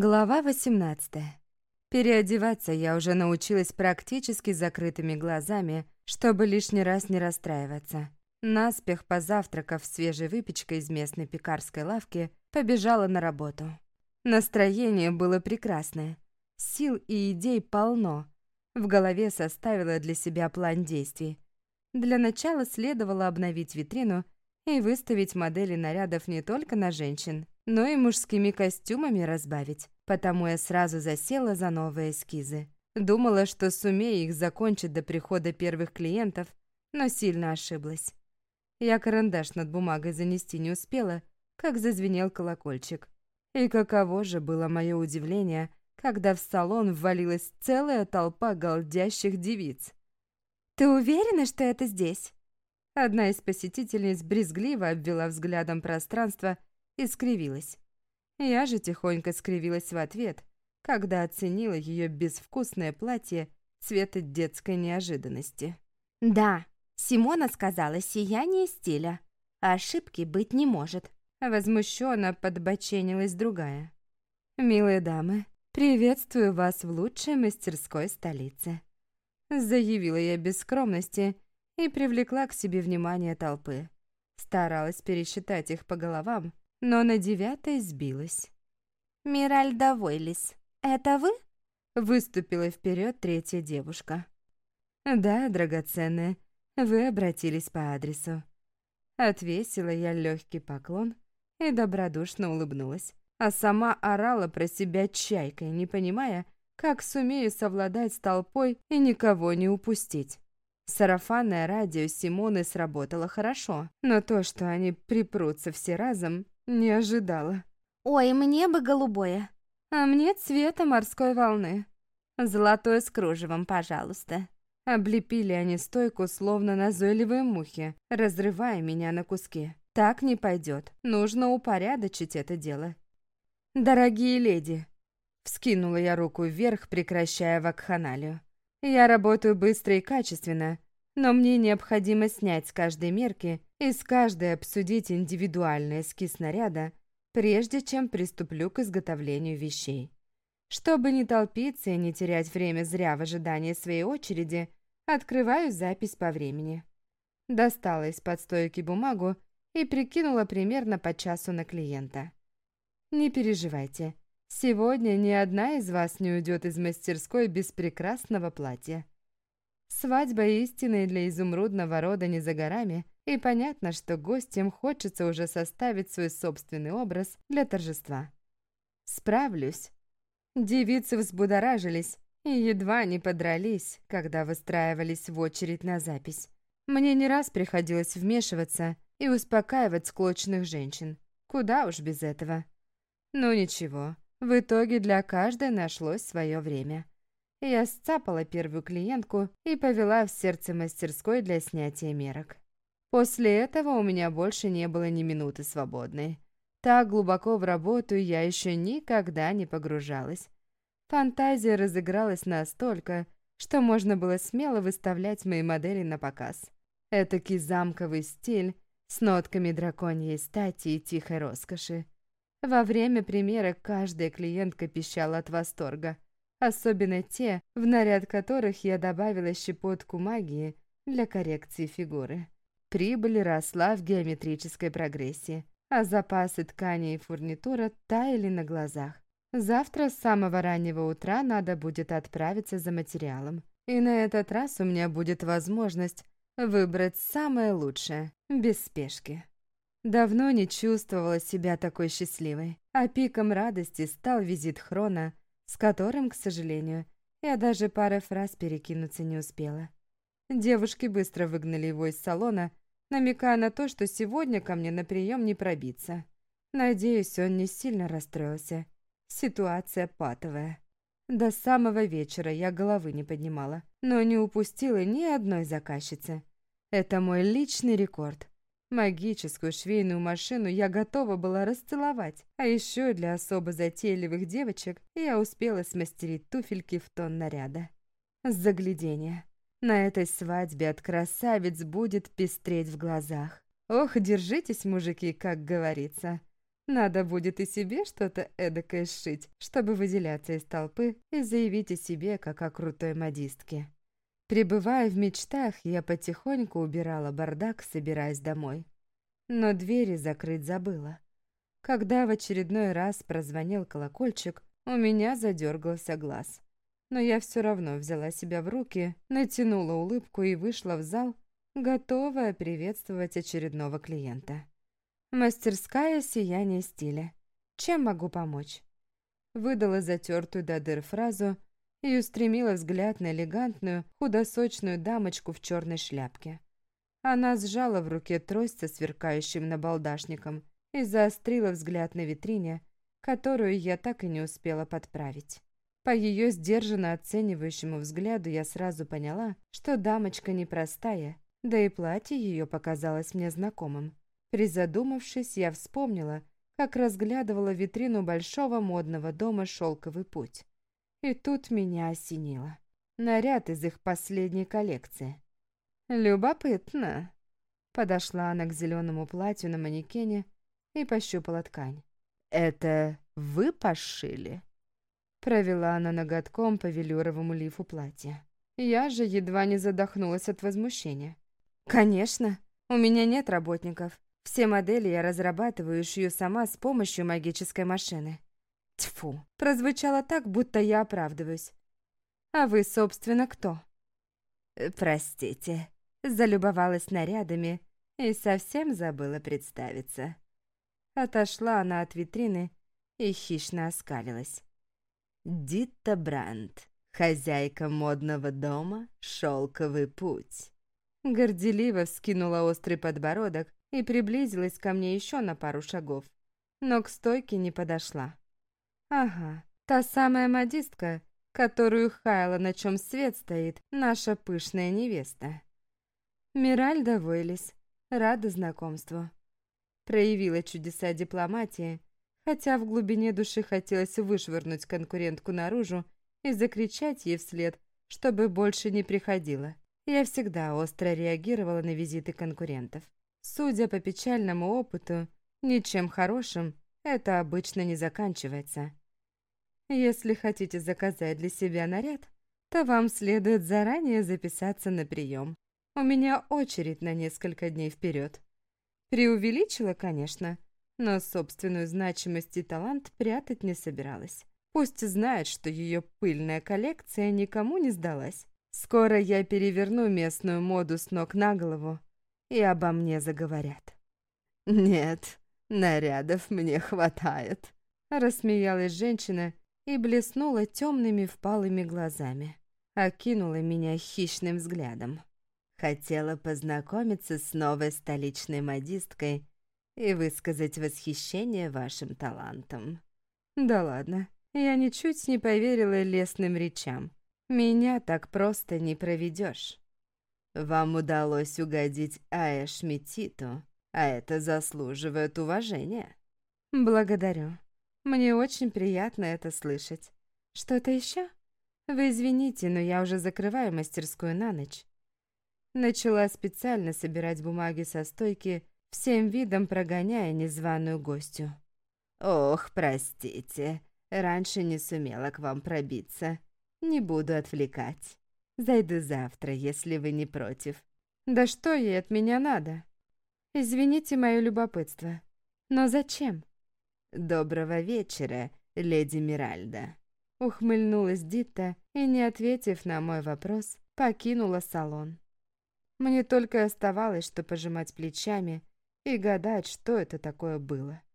Глава 18. Переодеваться я уже научилась практически закрытыми глазами, чтобы лишний раз не расстраиваться. Наспех позавтракав свежей выпечкой из местной пекарской лавки, побежала на работу. Настроение было прекрасное. Сил и идей полно. В голове составила для себя план действий. Для начала следовало обновить витрину и выставить модели нарядов не только на женщин, но и мужскими костюмами разбавить. Потому я сразу засела за новые эскизы. Думала, что сумею их закончить до прихода первых клиентов, но сильно ошиблась. Я карандаш над бумагой занести не успела, как зазвенел колокольчик. И каково же было мое удивление, когда в салон ввалилась целая толпа голдящих девиц. «Ты уверена, что это здесь?» Одна из посетительниц брезгливо обвела взглядом пространство и скривилась. Я же тихонько скривилась в ответ, когда оценила ее безвкусное платье цвета детской неожиданности. «Да, Симона сказала сияние стиля. Ошибки быть не может». Возмущенно подбоченилась другая. «Милые дамы, приветствую вас в лучшей мастерской столицы», заявила я без скромности и привлекла к себе внимание толпы. Старалась пересчитать их по головам, но на девятой сбилась. «Миральда Войлис, это вы?» Выступила вперед третья девушка. «Да, драгоценная, вы обратились по адресу». Отвесила я легкий поклон и добродушно улыбнулась, а сама орала про себя чайкой, не понимая, как сумею совладать с толпой и никого не упустить. Сарафанное радио Симоны сработало хорошо, но то, что они припрутся все разом, не ожидала. «Ой, мне бы голубое». «А мне цвета морской волны». «Золотое с кружевом, пожалуйста». Облепили они стойку, словно назойливые мухи, разрывая меня на куски. Так не пойдет. Нужно упорядочить это дело. «Дорогие леди!» Вскинула я руку вверх, прекращая вакханалию. «Я работаю быстро и качественно, но мне необходимо снять с каждой мерки и с каждой обсудить индивидуальный эскиз снаряда, прежде чем приступлю к изготовлению вещей. Чтобы не толпиться и не терять время зря в ожидании своей очереди, открываю запись по времени. Достала из-под стойки бумагу и прикинула примерно по часу на клиента. Не переживайте, сегодня ни одна из вас не уйдет из мастерской без прекрасного платья. Свадьба истинной для изумрудного рода не за горами – и понятно, что гостям хочется уже составить свой собственный образ для торжества. Справлюсь. Девицы взбудоражились и едва не подрались, когда выстраивались в очередь на запись. Мне не раз приходилось вмешиваться и успокаивать склочных женщин. Куда уж без этого. Ну ничего, в итоге для каждой нашлось свое время. Я сцапала первую клиентку и повела в сердце мастерской для снятия мерок. После этого у меня больше не было ни минуты свободной. Так глубоко в работу я еще никогда не погружалась. Фантазия разыгралась настолько, что можно было смело выставлять мои модели на показ. Этакий замковый стиль с нотками драконьей стати и тихой роскоши. Во время примера каждая клиентка пищала от восторга, особенно те, в наряд которых я добавила щепотку магии для коррекции фигуры. Прибыль росла в геометрической прогрессии, а запасы ткани и фурнитура таяли на глазах. Завтра с самого раннего утра надо будет отправиться за материалом. И на этот раз у меня будет возможность выбрать самое лучшее, без спешки. Давно не чувствовала себя такой счастливой, а пиком радости стал визит Хрона, с которым, к сожалению, я даже пары фраз перекинуться не успела. Девушки быстро выгнали его из салона, намекая на то, что сегодня ко мне на прием не пробиться. Надеюсь, он не сильно расстроился. Ситуация патовая. До самого вечера я головы не поднимала, но не упустила ни одной заказчицы. Это мой личный рекорд. Магическую швейную машину я готова была расцеловать, а еще для особо затейливых девочек я успела смастерить туфельки в тон наряда. Заглядение. На этой свадьбе от красавиц будет пестреть в глазах. Ох, держитесь, мужики, как говорится. Надо будет и себе что-то эдакое сшить, чтобы выделяться из толпы и заявить о себе, как о крутой модистке. Пребывая в мечтах, я потихоньку убирала бардак, собираясь домой. Но двери закрыть забыла. Когда в очередной раз прозвонил колокольчик, у меня задергался глаз. Но я все равно взяла себя в руки, натянула улыбку и вышла в зал, готовая приветствовать очередного клиента. Мастерская сияние стиля. Чем могу помочь? Выдала затертую до дыр фразу и устремила взгляд на элегантную, худосочную дамочку в черной шляпке. Она сжала в руке трость со сверкающим набалдашником и заострила взгляд на витрине, которую я так и не успела подправить. По ее сдержанно оценивающему взгляду я сразу поняла, что дамочка непростая, да и платье ее показалось мне знакомым. Призадумавшись, я вспомнила, как разглядывала витрину большого модного дома «Шелковый путь». И тут меня осенило. Наряд из их последней коллекции. «Любопытно». Подошла она к зеленому платью на манекене и пощупала ткань. «Это вы пошили?» Провела она ноготком по велюровому лифу платья. Я же едва не задохнулась от возмущения. «Конечно, у меня нет работников. Все модели я разрабатываю и шью сама с помощью магической машины». Тьфу, прозвучало так, будто я оправдываюсь. «А вы, собственно, кто?» «Э, «Простите», залюбовалась нарядами и совсем забыла представиться. Отошла она от витрины и хищно оскалилась. Дитта Брандт, хозяйка модного дома «Шелковый путь». Горделиво вскинула острый подбородок и приблизилась ко мне еще на пару шагов, но к стойке не подошла. Ага, та самая модистка, которую хаяла, на чем свет стоит, наша пышная невеста. Миральда Войлис, рада знакомству. Проявила чудеса дипломатии, хотя в глубине души хотелось вышвырнуть конкурентку наружу и закричать ей вслед, чтобы больше не приходила. Я всегда остро реагировала на визиты конкурентов. Судя по печальному опыту, ничем хорошим это обычно не заканчивается. Если хотите заказать для себя наряд, то вам следует заранее записаться на прием. У меня очередь на несколько дней вперед. Преувеличила, конечно, но собственную значимость и талант прятать не собиралась. Пусть знает, что ее пыльная коллекция никому не сдалась. Скоро я переверну местную моду с ног на голову, и обо мне заговорят. «Нет, нарядов мне хватает», — рассмеялась женщина и блеснула темными впалыми глазами. Окинула меня хищным взглядом. Хотела познакомиться с новой столичной модисткой и высказать восхищение вашим талантом. Да ладно, я ничуть не поверила лесным речам. Меня так просто не проведешь. Вам удалось угодить Ая Шметиту, а это заслуживает уважения. Благодарю. Мне очень приятно это слышать. Что-то еще? Вы извините, но я уже закрываю мастерскую на ночь. Начала специально собирать бумаги со стойки, всем видом прогоняя незваную гостью. «Ох, простите, раньше не сумела к вам пробиться. Не буду отвлекать. Зайду завтра, если вы не против». «Да что ей от меня надо?» «Извините мое любопытство. Но зачем?» «Доброго вечера, леди Миральда». Ухмыльнулась Дитта и, не ответив на мой вопрос, покинула салон. Мне только оставалось, что пожимать плечами и гадать, что это такое было.